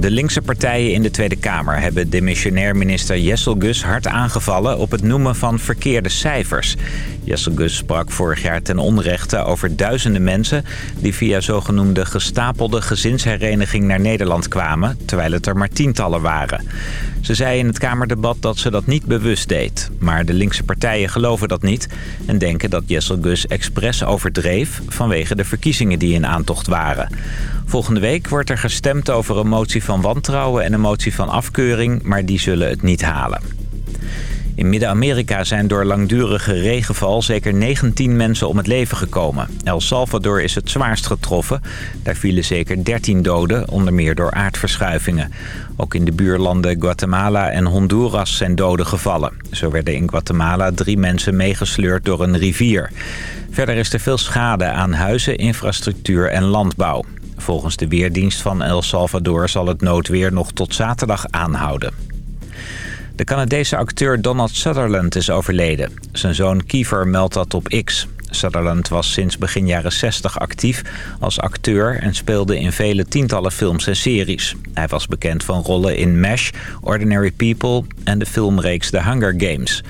De linkse partijen in de Tweede Kamer hebben demissionair minister Jessel Gus hard aangevallen op het noemen van verkeerde cijfers. Jessel Gus sprak vorig jaar ten onrechte over duizenden mensen die via zogenoemde gestapelde gezinshereniging naar Nederland kwamen, terwijl het er maar tientallen waren. Ze zei in het Kamerdebat dat ze dat niet bewust deed. Maar de linkse partijen geloven dat niet en denken dat Jessel Gus expres overdreef vanwege de verkiezingen die in aantocht waren. Volgende week wordt er gestemd over een motie van wantrouwen en een motie van afkeuring, maar die zullen het niet halen. In Midden-Amerika zijn door langdurige regenval zeker 19 mensen om het leven gekomen. El Salvador is het zwaarst getroffen. Daar vielen zeker 13 doden, onder meer door aardverschuivingen. Ook in de buurlanden Guatemala en Honduras zijn doden gevallen. Zo werden in Guatemala drie mensen meegesleurd door een rivier. Verder is er veel schade aan huizen, infrastructuur en landbouw. Volgens de Weerdienst van El Salvador zal het noodweer nog tot zaterdag aanhouden. De Canadese acteur Donald Sutherland is overleden. Zijn zoon Kiefer meldt dat op X. Sutherland was sinds begin jaren 60 actief als acteur en speelde in vele tientallen films en series. Hij was bekend van rollen in MASH, Ordinary People en de filmreeks The Hunger Games.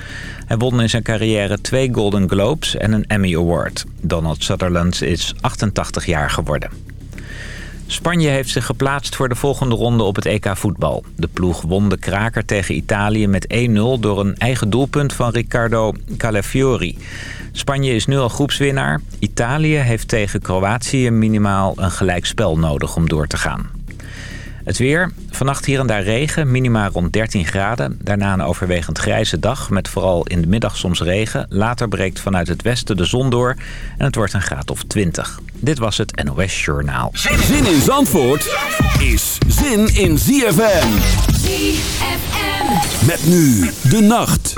Hij won in zijn carrière twee Golden Globes en een Emmy Award. Donald Sutherland is 88 jaar geworden. Spanje heeft zich geplaatst voor de volgende ronde op het EK voetbal. De ploeg won de kraker tegen Italië met 1-0 door een eigen doelpunt van Riccardo Calafiori. Spanje is nu al groepswinnaar. Italië heeft tegen Kroatië minimaal een gelijkspel nodig om door te gaan. Het weer. Vannacht hier en daar regen, minima rond 13 graden. Daarna een overwegend grijze dag met vooral in de middag soms regen. Later breekt vanuit het westen de zon door en het wordt een graad of 20. Dit was het NOS Journaal. Zin in Zandvoort is zin in ZFM. ZFM. Met nu de nacht.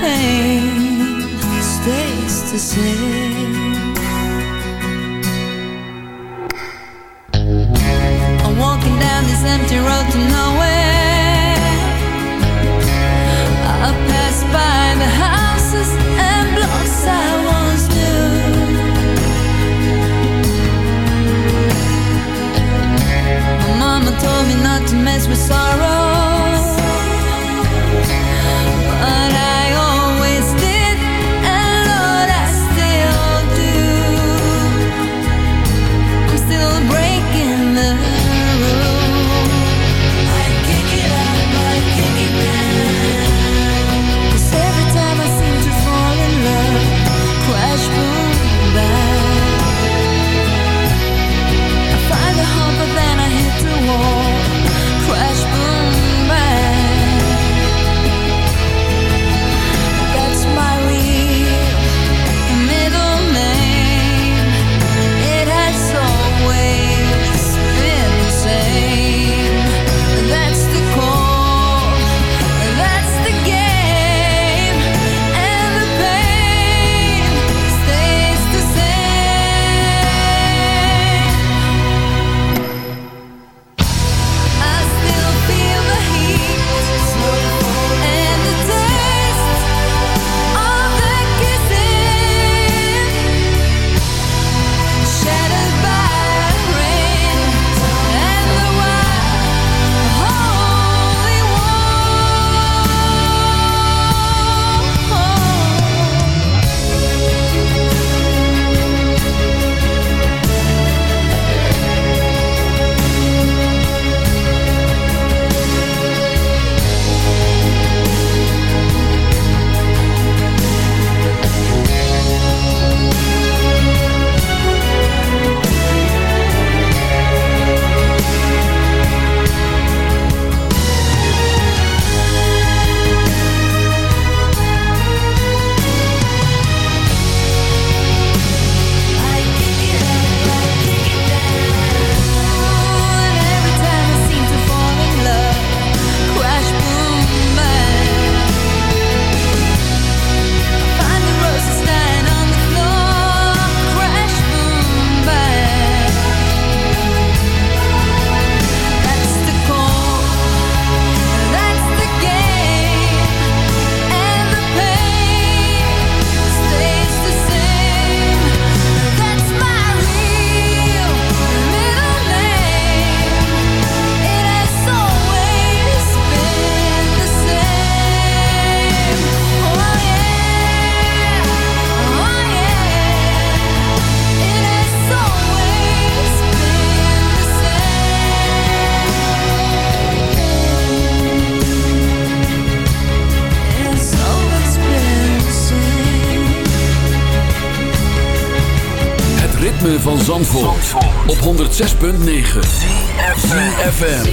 pain stays the same. 106.9 ZFM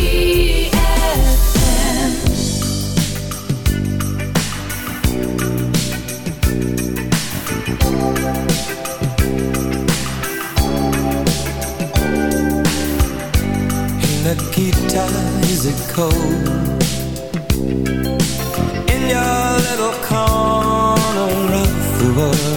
Nikita, is it cold? In your little corner of the world.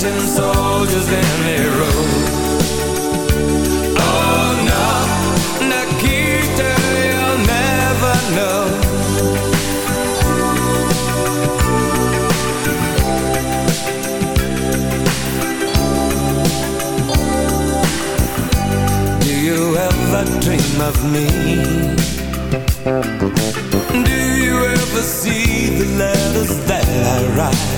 Tempting soldiers in the road. Oh no, Nikita, you'll never know. Do you ever dream of me? Do you ever see the letters that I write?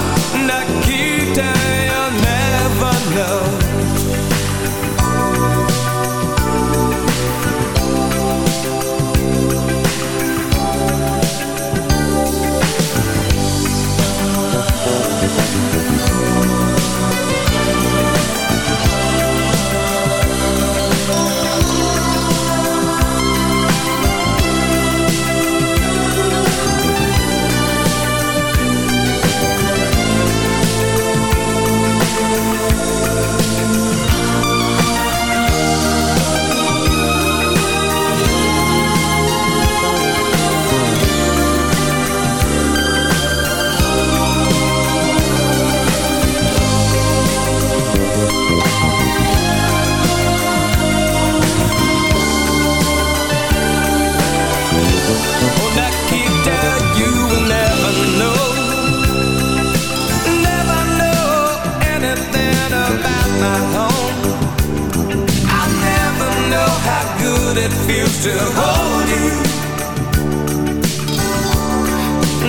it feels to hold you.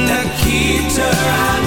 Nikita, I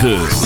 9.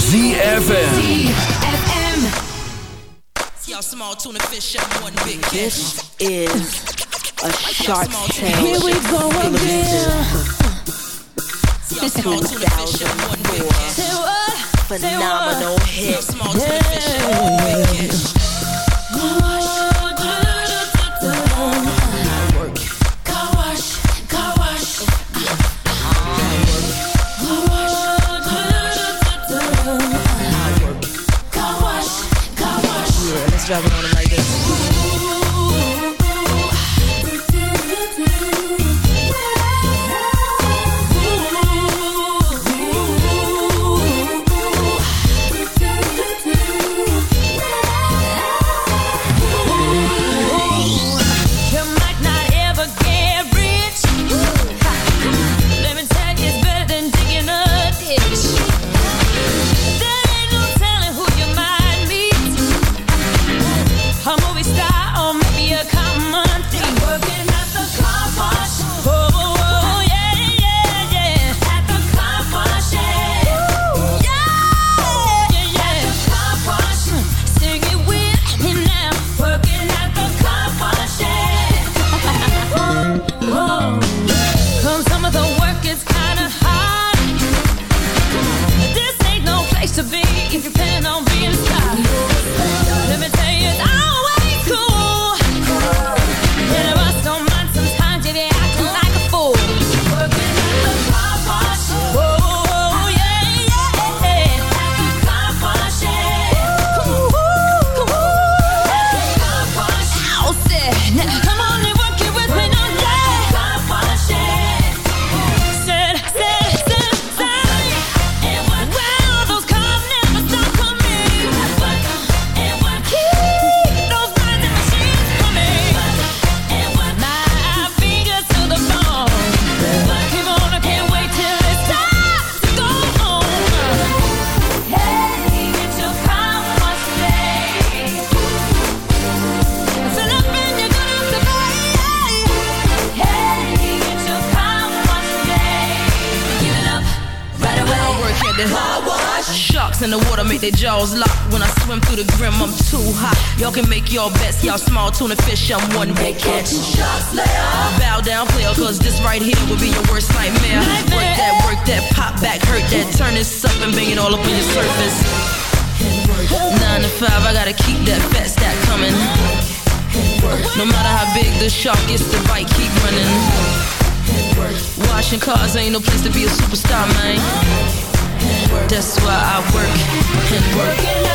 Yeah, turn this up and bang it all up on your surface. Nine to five, I gotta keep that fat stack coming. No matter how big the shark gets, the bite keep running. Washing cars ain't no place to be a superstar, man. That's why I work and work.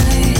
Cry.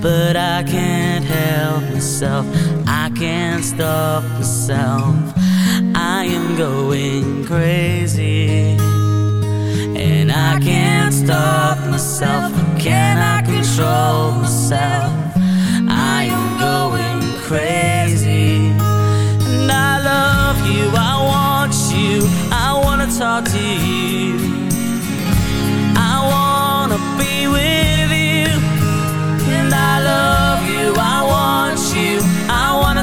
But I can't help myself. I can't stop myself. I am going crazy. And I can't stop myself. Can I control myself? I am going crazy. And I love you, I want you, I wanna talk to you. I wanna be with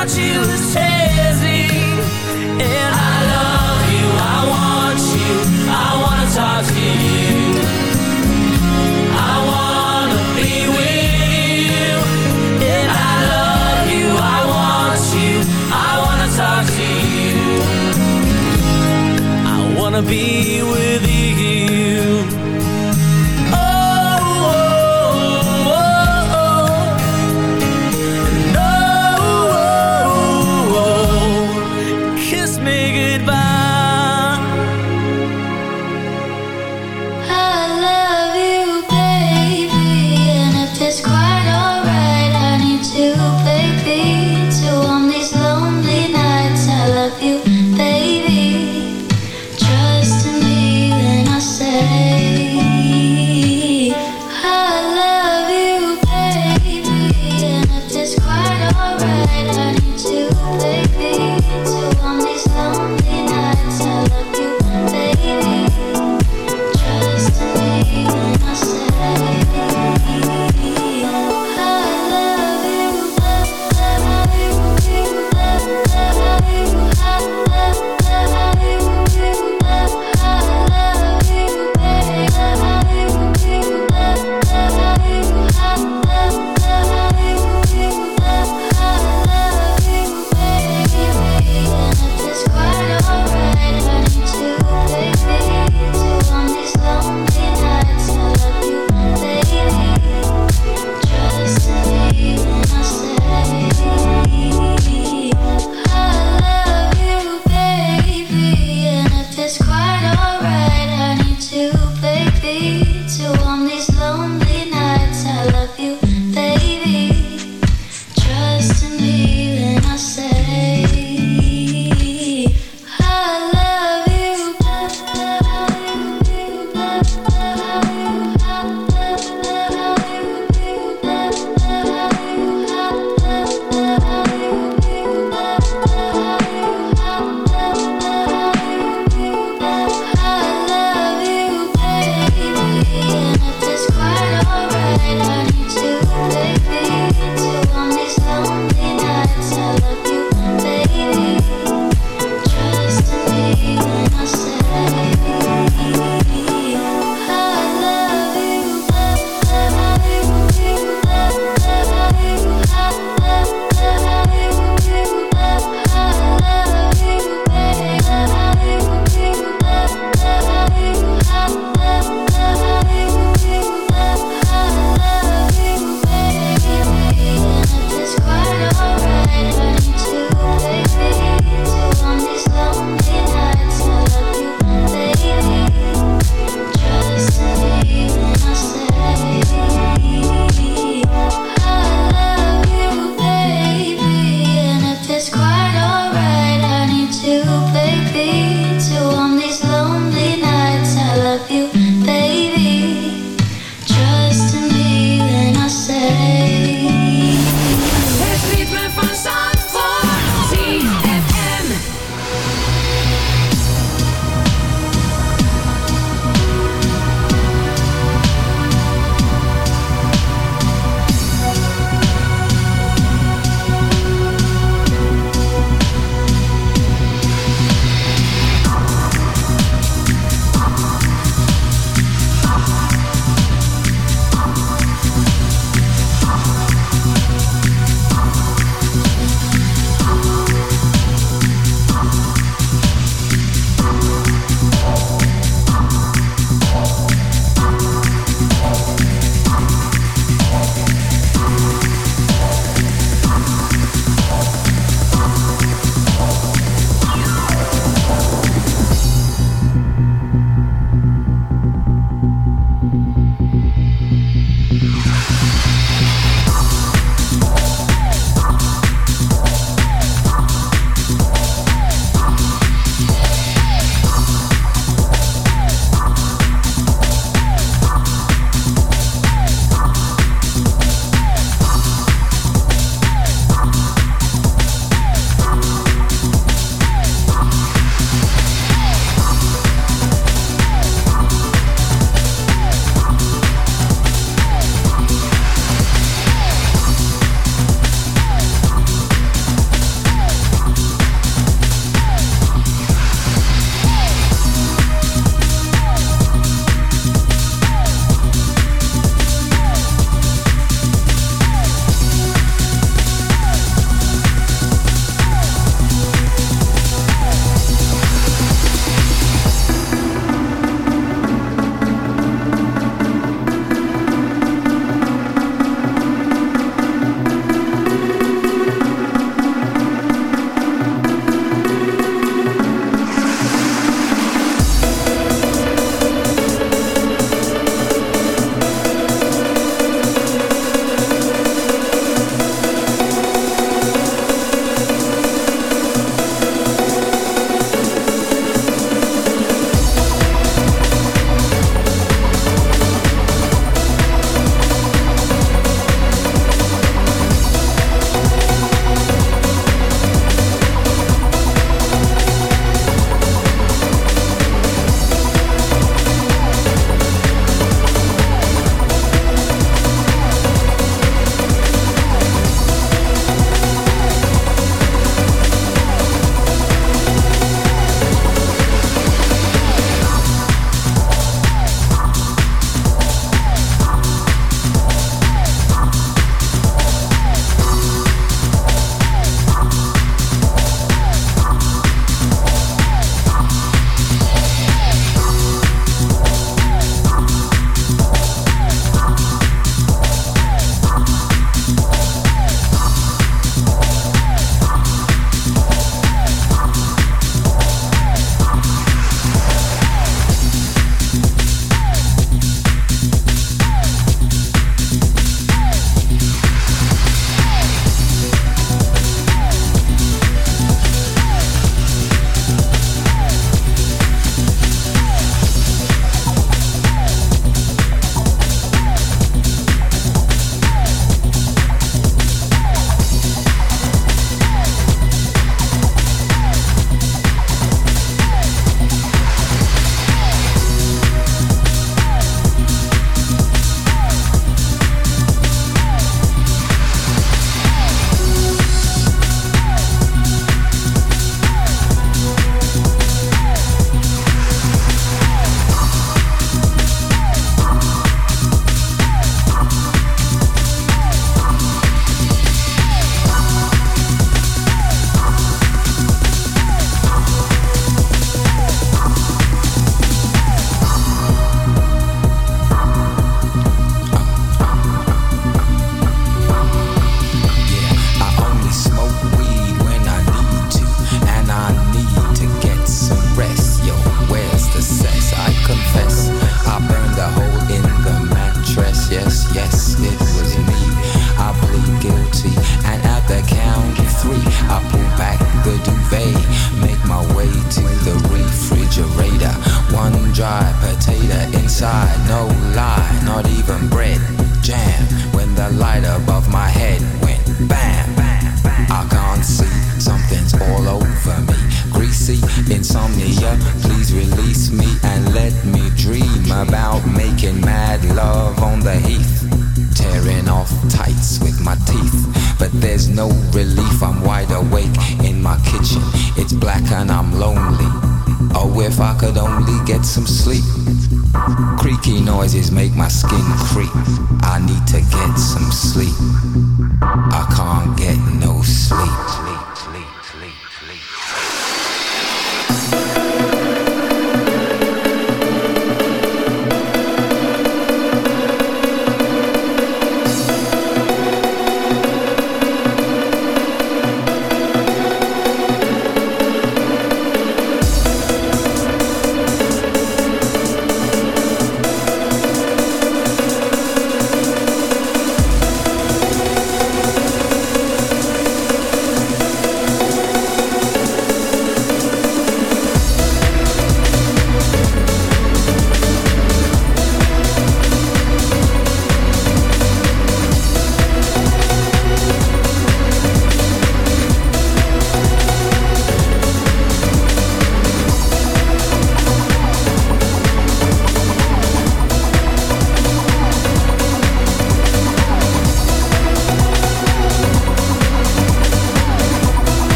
about you the same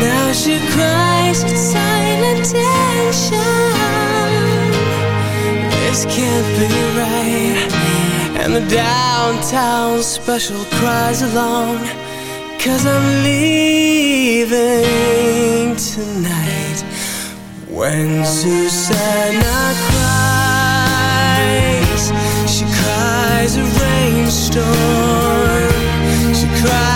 Now she cries in silent tension This can't be right. And the downtown special cries along Cause I'm leaving tonight. When Susannah cries She cries a rainstorm. She cries